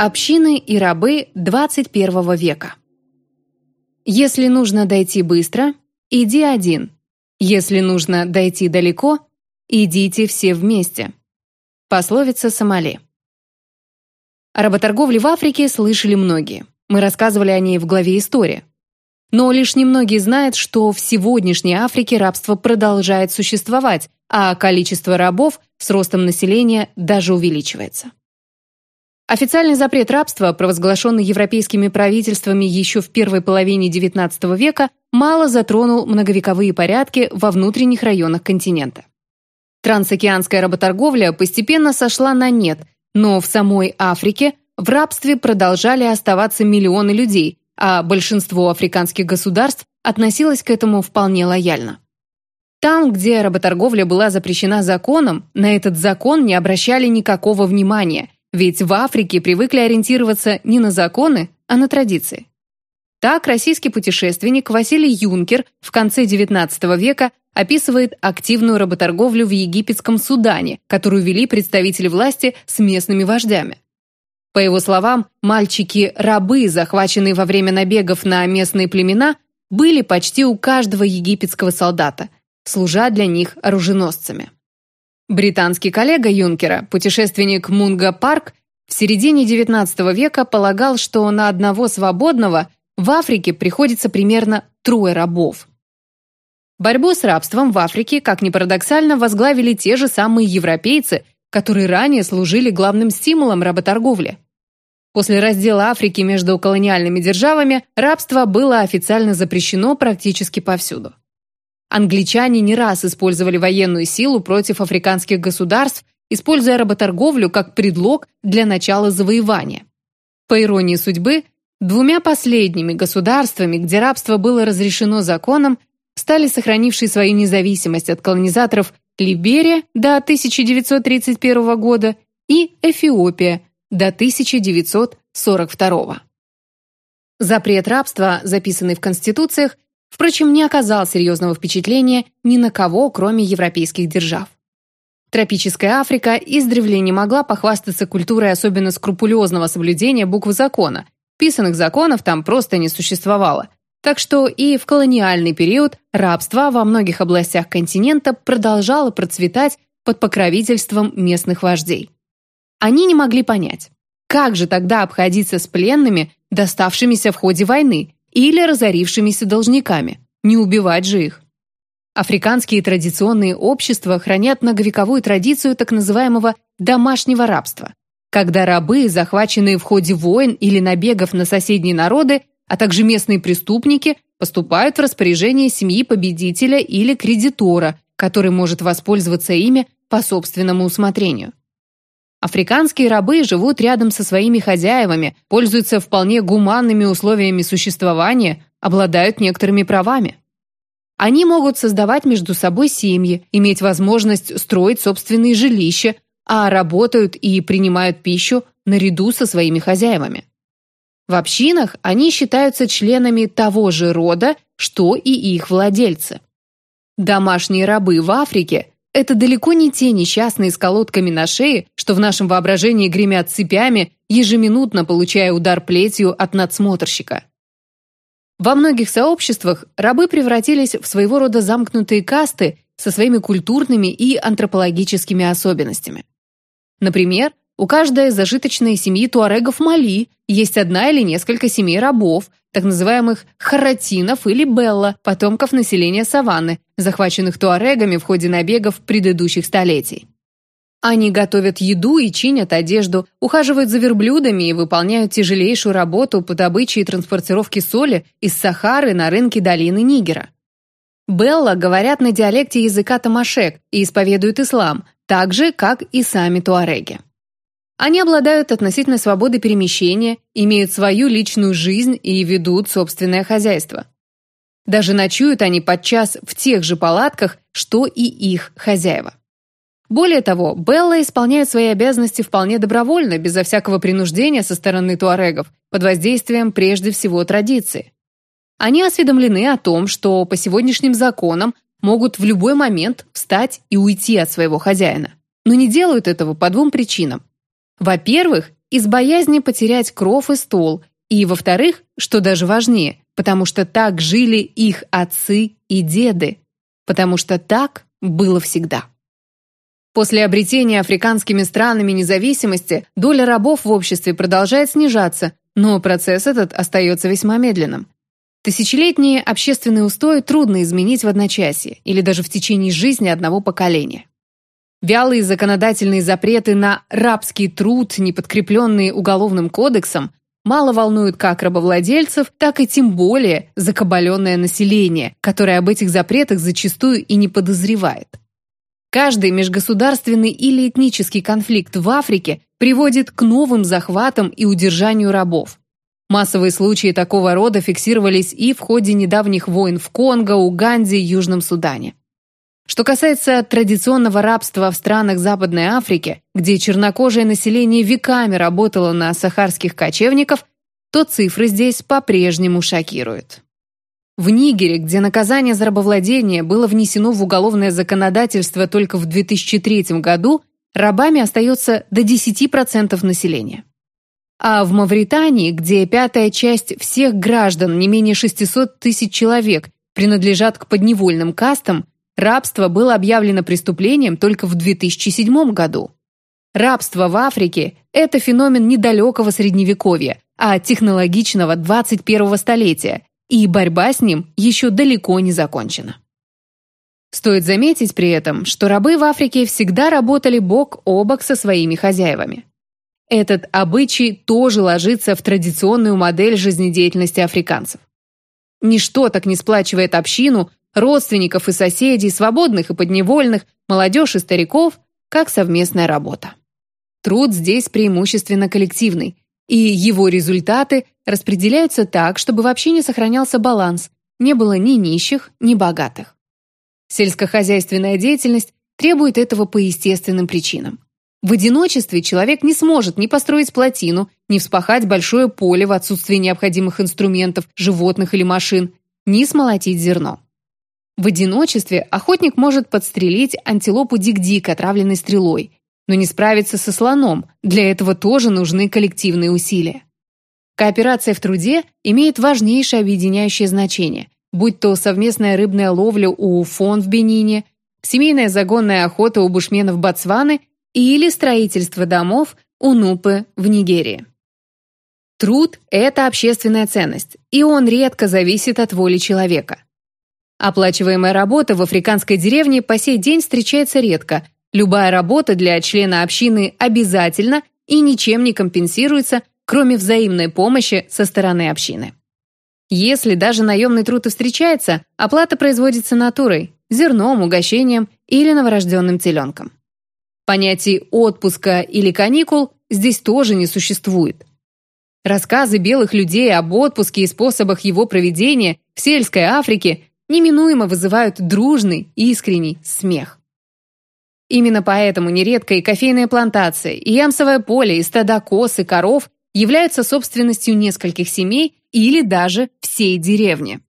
Общины и рабы 21 века. Если нужно дойти быстро, иди один. Если нужно дойти далеко, идите все вместе. Пословица Сомали. О работорговле в Африке слышали многие. Мы рассказывали о ней в главе «История». Но лишь немногие знают, что в сегодняшней Африке рабство продолжает существовать, а количество рабов с ростом населения даже увеличивается. Официальный запрет рабства, провозглашенный европейскими правительствами еще в первой половине XIX века, мало затронул многовековые порядки во внутренних районах континента. Трансокеанская работорговля постепенно сошла на нет, но в самой Африке в рабстве продолжали оставаться миллионы людей, а большинство африканских государств относилось к этому вполне лояльно. Там, где работорговля была запрещена законом, на этот закон не обращали никакого внимания – ведь в Африке привыкли ориентироваться не на законы, а на традиции. Так российский путешественник Василий Юнкер в конце XIX века описывает активную работорговлю в египетском Судане, которую вели представители власти с местными вождями. По его словам, мальчики-рабы, захваченные во время набегов на местные племена, были почти у каждого египетского солдата, служа для них оруженосцами. Британский коллега Юнкера, путешественник Мунга Парк, в середине XIX века полагал, что на одного свободного в Африке приходится примерно трое рабов. Борьбу с рабством в Африке, как ни парадоксально, возглавили те же самые европейцы, которые ранее служили главным стимулом работорговли. После раздела Африки между колониальными державами рабство было официально запрещено практически повсюду. Англичане не раз использовали военную силу против африканских государств, используя работорговлю как предлог для начала завоевания. По иронии судьбы, двумя последними государствами, где рабство было разрешено законом, стали сохранившие свою независимость от колонизаторов Либерия до 1931 года и Эфиопия до 1942. Запрет рабства, записанный в конституциях, впрочем, не оказал серьезного впечатления ни на кого, кроме европейских держав. Тропическая Африка издревле не могла похвастаться культурой особенно скрупулезного соблюдения букв закона. Писанных законов там просто не существовало. Так что и в колониальный период рабство во многих областях континента продолжало процветать под покровительством местных вождей. Они не могли понять, как же тогда обходиться с пленными, доставшимися в ходе войны, или разорившимися должниками. Не убивать же их. Африканские традиционные общества хранят многовековую традицию так называемого домашнего рабства, когда рабы, захваченные в ходе войн или набегов на соседние народы, а также местные преступники, поступают в распоряжение семьи победителя или кредитора, который может воспользоваться ими по собственному усмотрению. Африканские рабы живут рядом со своими хозяевами, пользуются вполне гуманными условиями существования, обладают некоторыми правами. Они могут создавать между собой семьи, иметь возможность строить собственные жилища, а работают и принимают пищу наряду со своими хозяевами. В общинах они считаются членами того же рода, что и их владельцы. Домашние рабы в Африке это далеко не те несчастные с колодками на шее, что в нашем воображении гремят цепями, ежеминутно получая удар плетью от надсмотрщика. Во многих сообществах рабы превратились в своего рода замкнутые касты со своими культурными и антропологическими особенностями. Например, у каждой зажиточной семьи туарегов Мали есть одна или несколько семей рабов, так называемых харатинов или белла, потомков населения саванны, захваченных туарегами в ходе набегов предыдущих столетий. Они готовят еду и чинят одежду, ухаживают за верблюдами и выполняют тяжелейшую работу по добыче и транспортировке соли из Сахары на рынке долины Нигера. Белла говорят на диалекте языка тамашек и исповедуют ислам, так же, как и сами туареги. Они обладают относительной свободой перемещения, имеют свою личную жизнь и ведут собственное хозяйство. Даже ночуют они подчас в тех же палатках, что и их хозяева. Более того, Белла исполняет свои обязанности вполне добровольно, безо всякого принуждения со стороны туарегов, под воздействием прежде всего традиции. Они осведомлены о том, что по сегодняшним законам могут в любой момент встать и уйти от своего хозяина, но не делают этого по двум причинам. Во-первых, из боязни потерять кров и стол, и, во-вторых, что даже важнее, потому что так жили их отцы и деды, потому что так было всегда. После обретения африканскими странами независимости доля рабов в обществе продолжает снижаться, но процесс этот остается весьма медленным. Тысячелетние общественные устои трудно изменить в одночасье или даже в течение жизни одного поколения. Вялые законодательные запреты на рабский труд, не подкрепленные Уголовным кодексом, мало волнуют как рабовладельцев, так и тем более закабаленное население, которое об этих запретах зачастую и не подозревает. Каждый межгосударственный или этнический конфликт в Африке приводит к новым захватам и удержанию рабов. Массовые случаи такого рода фиксировались и в ходе недавних войн в Конго, Уганде и Южном Судане. Что касается традиционного рабства в странах Западной Африки, где чернокожее население веками работало на сахарских кочевников, то цифры здесь по-прежнему шокируют. В Нигере, где наказание за рабовладение было внесено в уголовное законодательство только в 2003 году, рабами остается до 10% населения. А в Мавритании, где пятая часть всех граждан, не менее 600 тысяч человек, принадлежат к подневольным кастам, рабство было объявлено преступлением только в 2007 году. Рабство в Африке – это феномен недалекого Средневековья, а технологичного 21-го столетия, и борьба с ним еще далеко не закончена. Стоит заметить при этом, что рабы в Африке всегда работали бок о бок со своими хозяевами. Этот обычай тоже ложится в традиционную модель жизнедеятельности африканцев. Ничто так не сплачивает общину, родственников и соседей, свободных и подневольных, молодежь и стариков, как совместная работа. Труд здесь преимущественно коллективный, и его результаты распределяются так, чтобы в общине сохранялся баланс, не было ни нищих, ни богатых. Сельскохозяйственная деятельность требует этого по естественным причинам. В одиночестве человек не сможет ни построить плотину, ни вспахать большое поле в отсутствии необходимых инструментов, животных или машин, ни смолотить зерно. В одиночестве охотник может подстрелить антилопу дик-дик, отравленной стрелой, но не справиться со слоном, для этого тоже нужны коллективные усилия. Кооперация в труде имеет важнейшее объединяющее значение, будь то совместная рыбная ловля у фон в Бенине, семейная загонная охота у бушменов Ботсваны или строительство домов у Нупы в Нигерии. Труд – это общественная ценность, и он редко зависит от воли человека. Оплачиваемая работа в африканской деревне по сей день встречается редко. Любая работа для члена общины обязательно и ничем не компенсируется, кроме взаимной помощи со стороны общины. Если даже наемный труд и встречается, оплата производится натурой, зерном, угощением или новорожденным теленком. Понятий отпуска или каникул здесь тоже не существует. Рассказы белых людей об отпуске и способах его проведения в сельской Африке неминуемо вызывают дружный, искренний смех. Именно поэтому нередко и кофейная плантация, и ямсовое поле, и стада коз и коров являются собственностью нескольких семей или даже всей деревни.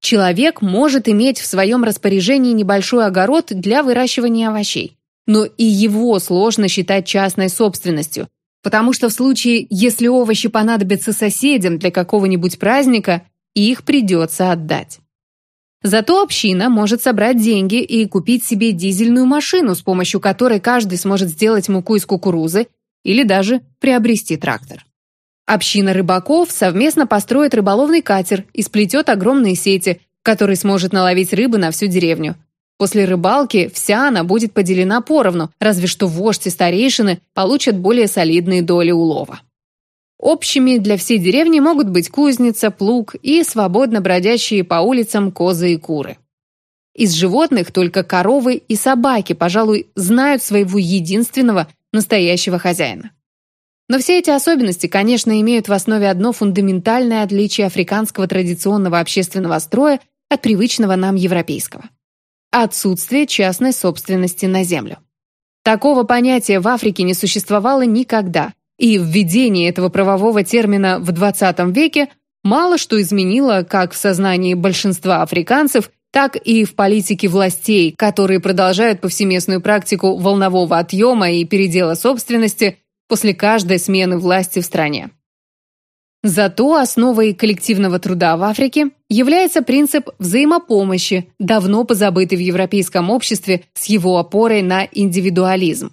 Человек может иметь в своем распоряжении небольшой огород для выращивания овощей но и его сложно считать частной собственностью, потому что в случае, если овощи понадобятся соседям для какого-нибудь праздника, их придется отдать. Зато община может собрать деньги и купить себе дизельную машину, с помощью которой каждый сможет сделать муку из кукурузы или даже приобрести трактор. Община рыбаков совместно построит рыболовный катер и сплетет огромные сети, который сможет наловить рыбы на всю деревню, После рыбалки вся она будет поделена поровну, разве что вождь и старейшины получат более солидные доли улова. Общими для всей деревни могут быть кузница, плуг и свободно бродящие по улицам козы и куры. Из животных только коровы и собаки, пожалуй, знают своего единственного настоящего хозяина. Но все эти особенности, конечно, имеют в основе одно фундаментальное отличие африканского традиционного общественного строя от привычного нам европейского отсутствие частной собственности на землю. Такого понятия в Африке не существовало никогда, и введение этого правового термина в XX веке мало что изменило как в сознании большинства африканцев, так и в политике властей, которые продолжают повсеместную практику волнового отъема и передела собственности, после каждой смены власти в стране. Зато основой коллективного труда в Африке является принцип взаимопомощи, давно позабытый в европейском обществе с его опорой на индивидуализм.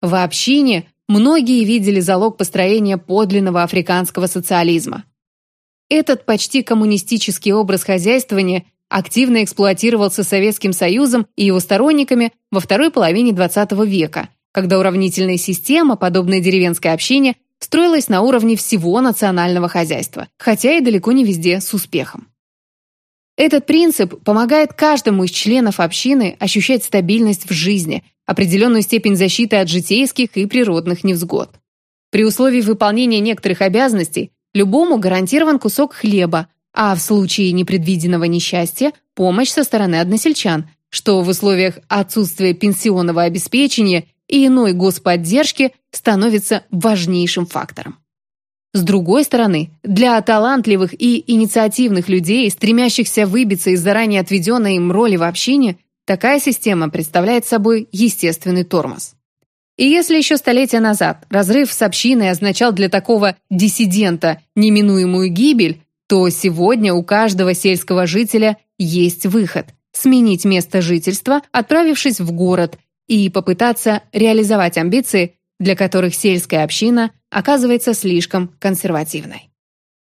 В общине многие видели залог построения подлинного африканского социализма. Этот почти коммунистический образ хозяйствования активно эксплуатировался Советским Союзом и его сторонниками во второй половине XX века, когда уравнительная система, подобная деревенской общине, строилась на уровне всего национального хозяйства, хотя и далеко не везде с успехом. Этот принцип помогает каждому из членов общины ощущать стабильность в жизни, определенную степень защиты от житейских и природных невзгод. При условии выполнения некоторых обязанностей любому гарантирован кусок хлеба, а в случае непредвиденного несчастья – помощь со стороны односельчан, что в условиях отсутствия пенсионного обеспечения и иной господдержки становится важнейшим фактором. С другой стороны, для талантливых и инициативных людей, стремящихся выбиться из заранее отведенной им роли в общине, такая система представляет собой естественный тормоз. И если еще столетия назад разрыв с общиной означал для такого диссидента неминуемую гибель, то сегодня у каждого сельского жителя есть выход – сменить место жительства, отправившись в город и попытаться реализовать амбиции, для которых сельская община оказывается слишком консервативной.